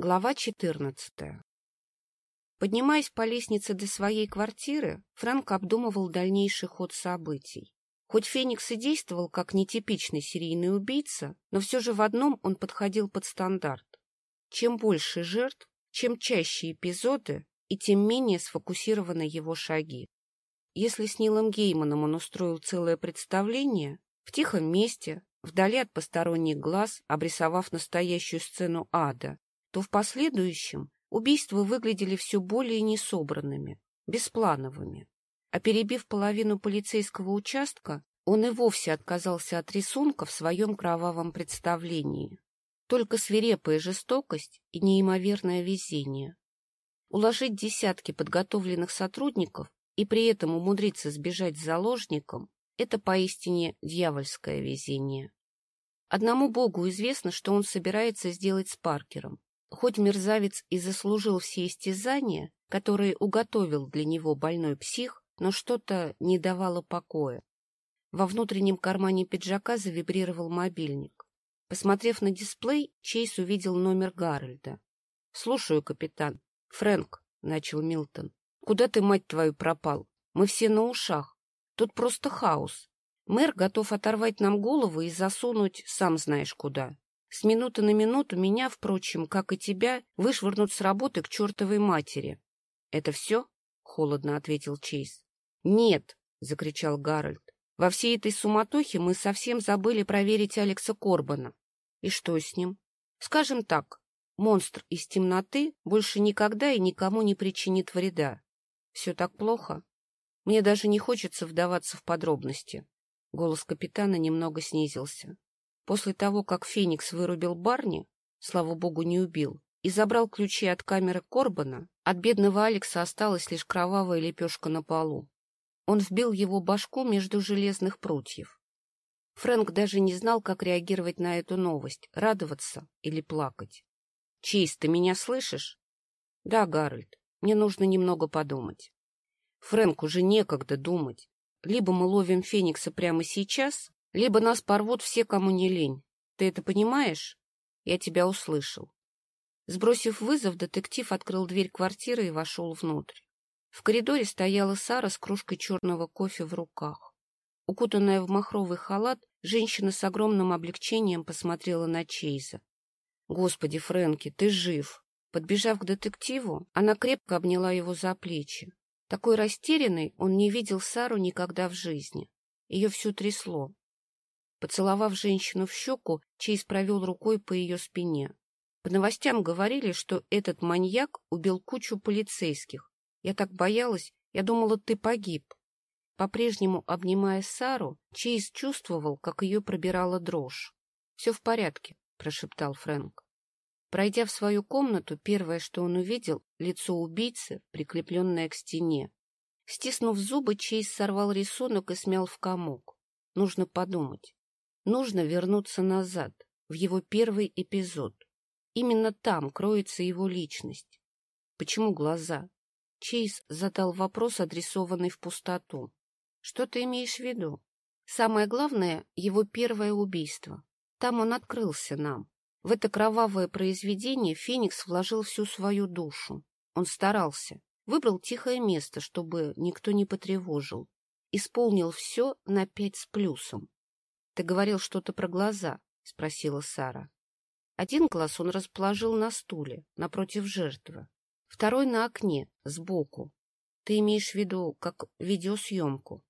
Глава 14. Поднимаясь по лестнице до своей квартиры, Фрэнк обдумывал дальнейший ход событий. Хоть Феникс и действовал как нетипичный серийный убийца, но все же в одном он подходил под стандарт. Чем больше жертв, чем чаще эпизоды, и тем менее сфокусированы его шаги. Если с Нилом Гейманом он устроил целое представление, в тихом месте, вдали от посторонних глаз, обрисовав настоящую сцену ада, то в последующем убийства выглядели все более несобранными, бесплановыми. А перебив половину полицейского участка, он и вовсе отказался от рисунка в своем кровавом представлении. Только свирепая жестокость и неимоверное везение. Уложить десятки подготовленных сотрудников и при этом умудриться сбежать с заложником — это поистине дьявольское везение. Одному Богу известно, что он собирается сделать с Паркером. Хоть мерзавец и заслужил все истязания, которые уготовил для него больной псих, но что-то не давало покоя. Во внутреннем кармане пиджака завибрировал мобильник. Посмотрев на дисплей, Чейз увидел номер Гарольда. — Слушаю, капитан. — Фрэнк, — начал Милтон. — Куда ты, мать твою, пропал? Мы все на ушах. Тут просто хаос. Мэр готов оторвать нам головы и засунуть сам знаешь куда. С минуты на минуту меня, впрочем, как и тебя, вышвырнут с работы к чертовой матери. — Это все? — холодно ответил Чейз. — Нет, — закричал Гарольд. — Во всей этой суматохе мы совсем забыли проверить Алекса Корбана. И что с ним? Скажем так, монстр из темноты больше никогда и никому не причинит вреда. Все так плохо? Мне даже не хочется вдаваться в подробности. Голос капитана немного снизился. После того, как Феникс вырубил Барни, слава богу, не убил, и забрал ключи от камеры Корбана, от бедного Алекса осталась лишь кровавая лепешка на полу. Он вбил его башку между железных прутьев. Фрэнк даже не знал, как реагировать на эту новость, радоваться или плакать. — Чейз, ты меня слышишь? — Да, Гарольд, мне нужно немного подумать. — Фрэнк, уже некогда думать. Либо мы ловим Феникса прямо сейчас, либо нас порвут все, кому не лень. Ты это понимаешь? Я тебя услышал. Сбросив вызов, детектив открыл дверь квартиры и вошел внутрь. В коридоре стояла Сара с кружкой черного кофе в руках. Укутанная в махровый халат, женщина с огромным облегчением посмотрела на Чейза. — Господи, Фрэнки, ты жив! Подбежав к детективу, она крепко обняла его за плечи. Такой растерянной он не видел Сару никогда в жизни. Ее всю трясло. Поцеловав женщину в щеку, Чейз провел рукой по ее спине. По новостям говорили, что этот маньяк убил кучу полицейских. Я так боялась, я думала, ты погиб. По-прежнему обнимая Сару, Чейз чувствовал, как ее пробирала дрожь. — Все в порядке, — прошептал Фрэнк. Пройдя в свою комнату, первое, что он увидел, — лицо убийцы, прикрепленное к стене. Стиснув зубы, Чейз сорвал рисунок и смял в комок. Нужно подумать. Нужно вернуться назад, в его первый эпизод. Именно там кроется его личность. Почему глаза? Чейз задал вопрос, адресованный в пустоту. Что ты имеешь в виду? Самое главное — его первое убийство. Там он открылся нам. В это кровавое произведение Феникс вложил всю свою душу. Он старался, выбрал тихое место, чтобы никто не потревожил. Исполнил все на пять с плюсом. Ты говорил что-то про глаза, — спросила Сара. Один глаз он расположил на стуле, напротив жертвы. Второй на окне, сбоку. Ты имеешь в виду как видеосъемку?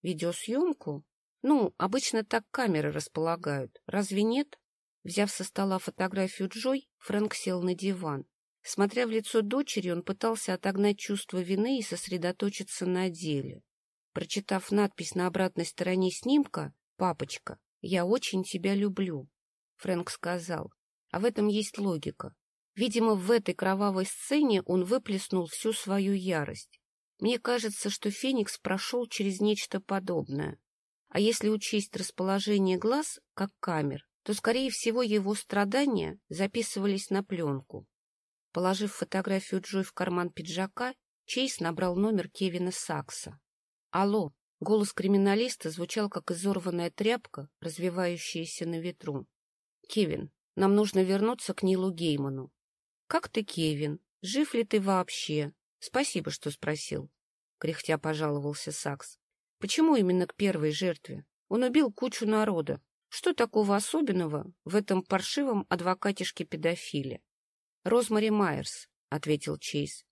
Видеосъемку? Ну, обычно так камеры располагают. Разве нет? Взяв со стола фотографию Джой, Фрэнк сел на диван. Смотря в лицо дочери, он пытался отогнать чувство вины и сосредоточиться на деле. Прочитав надпись на обратной стороне снимка, «Папочка, я очень тебя люблю», — Фрэнк сказал. А в этом есть логика. Видимо, в этой кровавой сцене он выплеснул всю свою ярость. Мне кажется, что Феникс прошел через нечто подобное. А если учесть расположение глаз, как камер, то, скорее всего, его страдания записывались на пленку. Положив фотографию Джой в карман пиджака, Чейз набрал номер Кевина Сакса. «Алло!» Голос криминалиста звучал, как изорванная тряпка, развивающаяся на ветру. — Кевин, нам нужно вернуться к Нилу Гейману. Как ты, Кевин? Жив ли ты вообще? Спасибо, что спросил. Кряхтя пожаловался Сакс. Почему именно к первой жертве? Он убил кучу народа. Что такого особенного в этом паршивом адвокатишке-педофиле? Розмари Майерс, — ответил Чейз.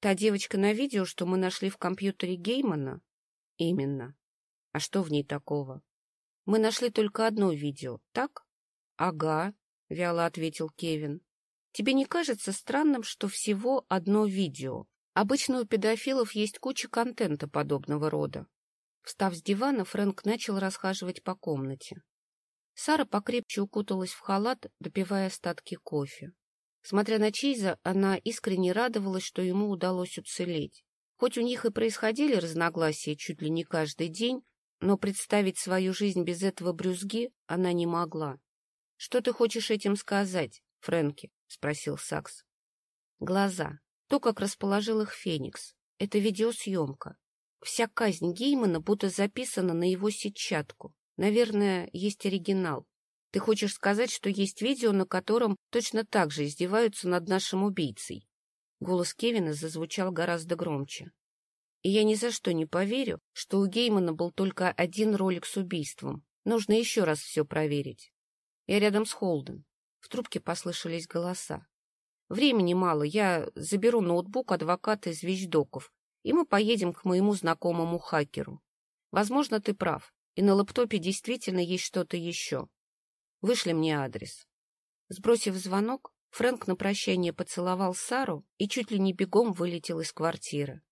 Та девочка на видео, что мы нашли в компьютере Геймана? Именно. А что в ней такого? Мы нашли только одно видео, так? Ага, — вяло ответил Кевин. Тебе не кажется странным, что всего одно видео? Обычно у педофилов есть куча контента подобного рода. Встав с дивана, Фрэнк начал расхаживать по комнате. Сара покрепче укуталась в халат, допивая остатки кофе. Смотря на Чейза, она искренне радовалась, что ему удалось уцелеть. Хоть у них и происходили разногласия чуть ли не каждый день, но представить свою жизнь без этого брюзги она не могла. — Что ты хочешь этим сказать, Фрэнки? — спросил Сакс. — Глаза. То, как расположил их Феникс. Это видеосъемка. Вся казнь Геймана будто записана на его сетчатку. Наверное, есть оригинал. Ты хочешь сказать, что есть видео, на котором точно так же издеваются над нашим убийцей? Голос Кевина зазвучал гораздо громче. И я ни за что не поверю, что у Геймана был только один ролик с убийством. Нужно еще раз все проверить. Я рядом с Холден. В трубке послышались голоса. Времени мало, я заберу ноутбук адвоката из вещдоков, и мы поедем к моему знакомому хакеру. Возможно, ты прав. И на лэптопе действительно есть что-то еще. Вышли мне адрес. Сбросив звонок, Фрэнк на прощание поцеловал Сару и чуть ли не бегом вылетел из квартиры.